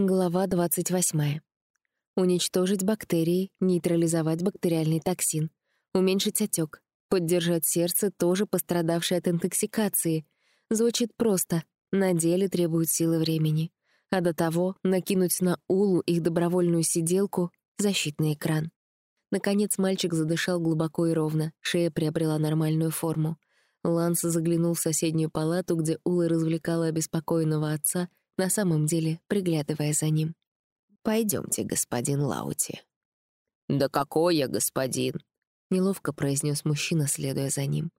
Глава 28. Уничтожить бактерии, нейтрализовать бактериальный токсин, уменьшить отек, поддержать сердце, тоже пострадавшее от интоксикации. Звучит просто, на деле требует силы времени. А до того накинуть на Улу их добровольную сиделку — защитный экран. Наконец мальчик задышал глубоко и ровно, шея приобрела нормальную форму. Ланс заглянул в соседнюю палату, где Ула развлекала обеспокоенного отца, на самом деле приглядывая за ним. «Пойдемте, господин Лаути». «Да какой я господин?» — неловко произнес мужчина, следуя за ним.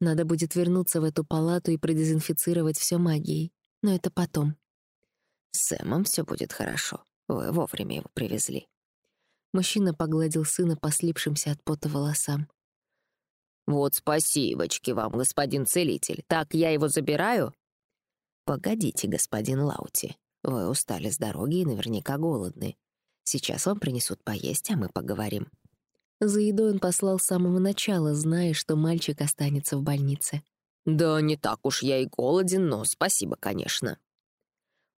«Надо будет вернуться в эту палату и продезинфицировать все магией, но это потом». «С Сэмом все будет хорошо. Вы вовремя его привезли». Мужчина погладил сына по слипшимся от пота волосам. «Вот спасибочки вам, господин целитель. Так я его забираю?» «Погодите, господин Лаути. Вы устали с дороги и наверняка голодны. Сейчас вам принесут поесть, а мы поговорим». За едой он послал с самого начала, зная, что мальчик останется в больнице. «Да не так уж я и голоден, но спасибо, конечно».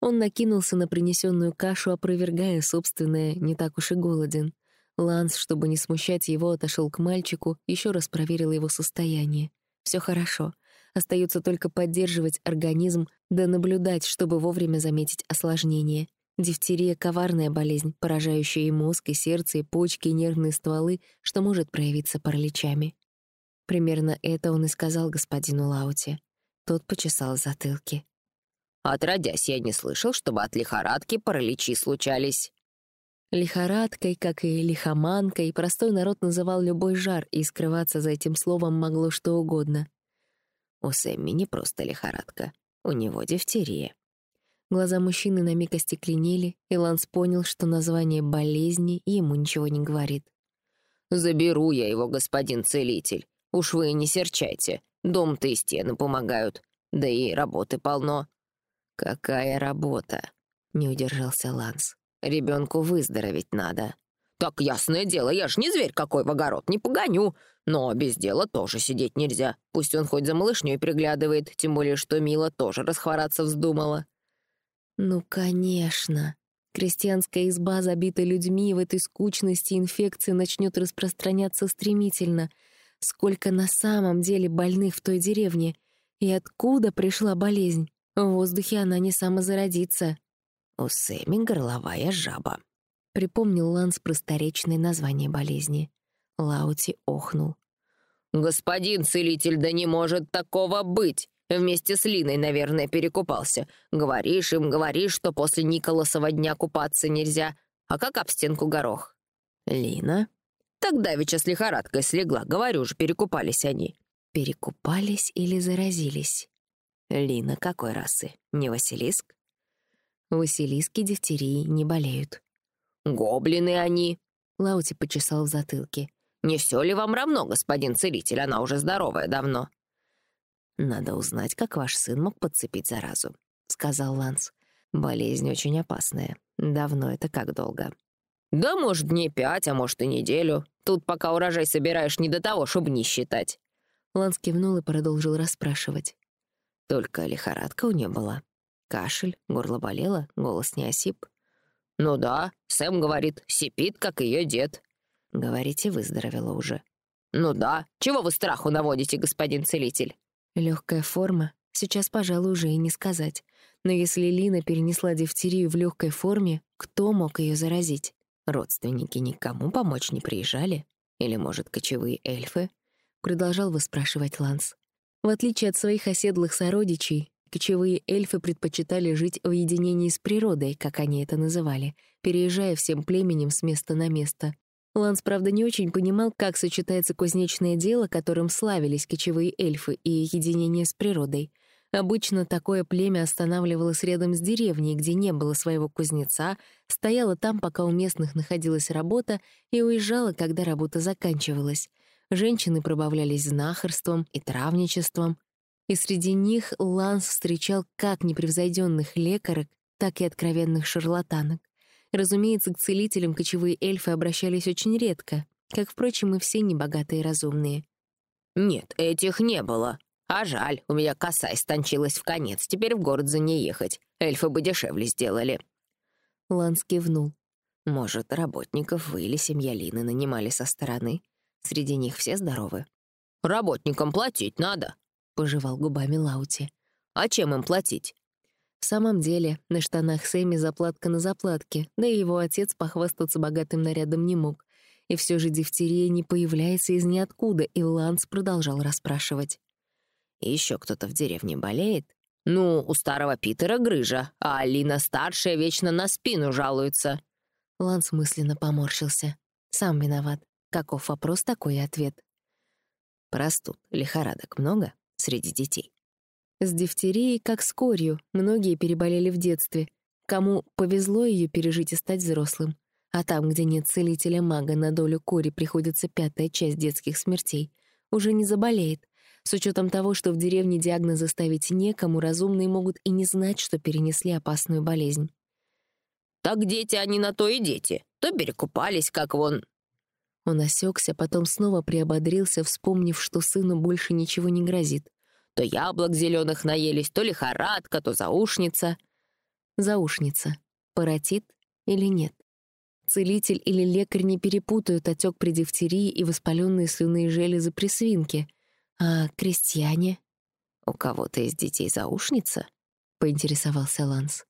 Он накинулся на принесенную кашу, опровергая собственное «не так уж и голоден». Ланс, чтобы не смущать его, отошел к мальчику, еще раз проверил его состояние. Все хорошо. Остается только поддерживать организм, да наблюдать, чтобы вовремя заметить осложнение. Дифтерия — коварная болезнь, поражающая и мозг, и сердце, и почки, и нервные стволы, что может проявиться параличами. Примерно это он и сказал господину Лауте. Тот почесал затылки. «Отродясь, я не слышал, чтобы от лихорадки параличи случались». Лихорадкой, как и лихоманкой, простой народ называл любой жар, и скрываться за этим словом могло что угодно. У Сэмми не просто лихорадка, у него дифтерия. Глаза мужчины на миг остекленели, и Ланс понял, что название болезни ему ничего не говорит. «Заберу я его, господин целитель. Уж вы не серчайте. Дом-то и стены помогают. Да и работы полно». «Какая работа?» — не удержался Ланс. Ребенку выздороветь надо». «Так ясное дело, я ж не зверь какой в огород, не погоню. Но без дела тоже сидеть нельзя. Пусть он хоть за малышней приглядывает, тем более что Мила тоже расхвораться вздумала». «Ну, конечно. Крестьянская изба, забита людьми, в этой скучности инфекции начнет распространяться стремительно. Сколько на самом деле больных в той деревне? И откуда пришла болезнь? В воздухе она не самозародится». «У Сэмми горловая жаба», — припомнил Ланс просторечное название болезни. Лаути охнул. «Господин целитель, да не может такого быть! Вместе с Линой, наверное, перекупался. Говоришь им, говоришь, что после Николасова дня купаться нельзя. А как об стенку горох?» «Лина?» «Тогда веча с лихорадкой слегла. Говорю же, перекупались они». «Перекупались или заразились?» «Лина какой расы? Не Василиск?» Василиски дифтерии не болеют. «Гоблины они!» — Лаути почесал в затылке. «Не все ли вам равно, господин целитель? Она уже здоровая давно». «Надо узнать, как ваш сын мог подцепить заразу», — сказал Ланс. «Болезнь очень опасная. Давно это как долго?» «Да, может, дней пять, а может, и неделю. Тут пока урожай собираешь не до того, чтобы не считать». Ланс кивнул и продолжил расспрашивать. «Только лихорадка у нее была. Кашель, горло болело, голос не осип. «Ну да, Сэм говорит, сипит, как ее дед». «Говорите, выздоровела уже». «Ну да, чего вы страху наводите, господин целитель?» Легкая форма. Сейчас, пожалуй, уже и не сказать. Но если Лина перенесла дифтерию в легкой форме, кто мог ее заразить? Родственники никому помочь не приезжали? Или, может, кочевые эльфы? Продолжал выспрашивать Ланс. В отличие от своих оседлых сородичей, Кочевые эльфы предпочитали жить в единении с природой, как они это называли, переезжая всем племенем с места на место. Ланс, правда, не очень понимал, как сочетается кузнечное дело, которым славились кочевые эльфы, и единение с природой. Обычно такое племя останавливалось рядом с деревней, где не было своего кузнеца, стояло там, пока у местных находилась работа, и уезжало, когда работа заканчивалась. Женщины пробавлялись знахарством и травничеством, и среди них Ланс встречал как непревзойденных лекарок, так и откровенных шарлатанок. Разумеется, к целителям кочевые эльфы обращались очень редко, как, впрочем, и все небогатые разумные. «Нет, этих не было. А жаль, у меня коса истончилась в конец, теперь в город за ней ехать. Эльфы бы дешевле сделали». Ланс кивнул. Может, работников вы или семья Лины нанимали со стороны? Среди них все здоровы? Работникам платить надо, пожевал губами Лаути. А чем им платить? В самом деле, на штанах Сэмми заплатка на заплатке, да и его отец похвастаться богатым нарядом не мог. И все же дифтерия не появляется из ниоткуда, и Ланс продолжал расспрашивать. еще кто-то в деревне болеет?» «Ну, у старого Питера грыжа, а Алина старшая вечно на спину жалуется». Ланс мысленно поморщился. Сам виноват. Каков вопрос, такой и ответ. Простуд, лихорадок много среди детей? С дифтерией, как с корью, многие переболели в детстве. Кому повезло ее пережить и стать взрослым. А там, где нет целителя-мага, на долю кори приходится пятая часть детских смертей. Уже не заболеет, с учетом того, что в деревне диагнозы ставить некому, разумные могут и не знать, что перенесли опасную болезнь. «Так дети они на то и дети. То перекупались, как вон...» Он осекся, потом снова приободрился, вспомнив, что сыну больше ничего не грозит. «То яблок зеленых наелись, то лихорадка, то заушница». Заушница. Паротит или нет? Целитель или лекарь не перепутают отек при дифтерии и воспаленные слюнные железы при свинке. «А крестьяне?» «У кого-то из детей заушница?» — поинтересовался Ланс.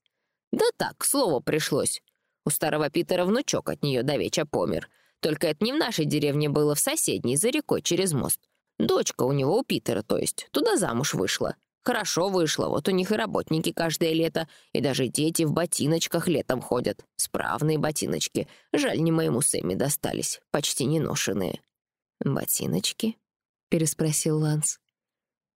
«Да так, слово пришлось. У старого Питера внучок от нее давеча помер. Только это не в нашей деревне было, в соседней, за рекой, через мост. Дочка у него, у Питера, то есть, туда замуж вышла. Хорошо вышла, вот у них и работники каждое лето, и даже дети в ботиночках летом ходят. Справные ботиночки. Жаль, не моему Сэмми достались, почти не ношенные». «Ботиночки?» — переспросил Ланс.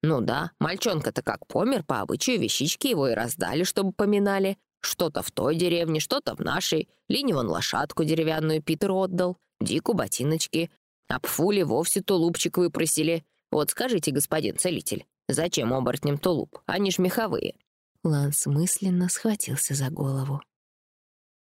«Ну да, мальчонка-то как помер, по обычаю вещички его и раздали, чтобы поминали. Что-то в той деревне, что-то в нашей. Лине вон лошадку деревянную Питер отдал, Дику ботиночки. А Пфуле вовсе тулупчик выпросили. Вот скажите, господин целитель, зачем оборотням тулуп? Они ж меховые». Ланс мысленно схватился за голову.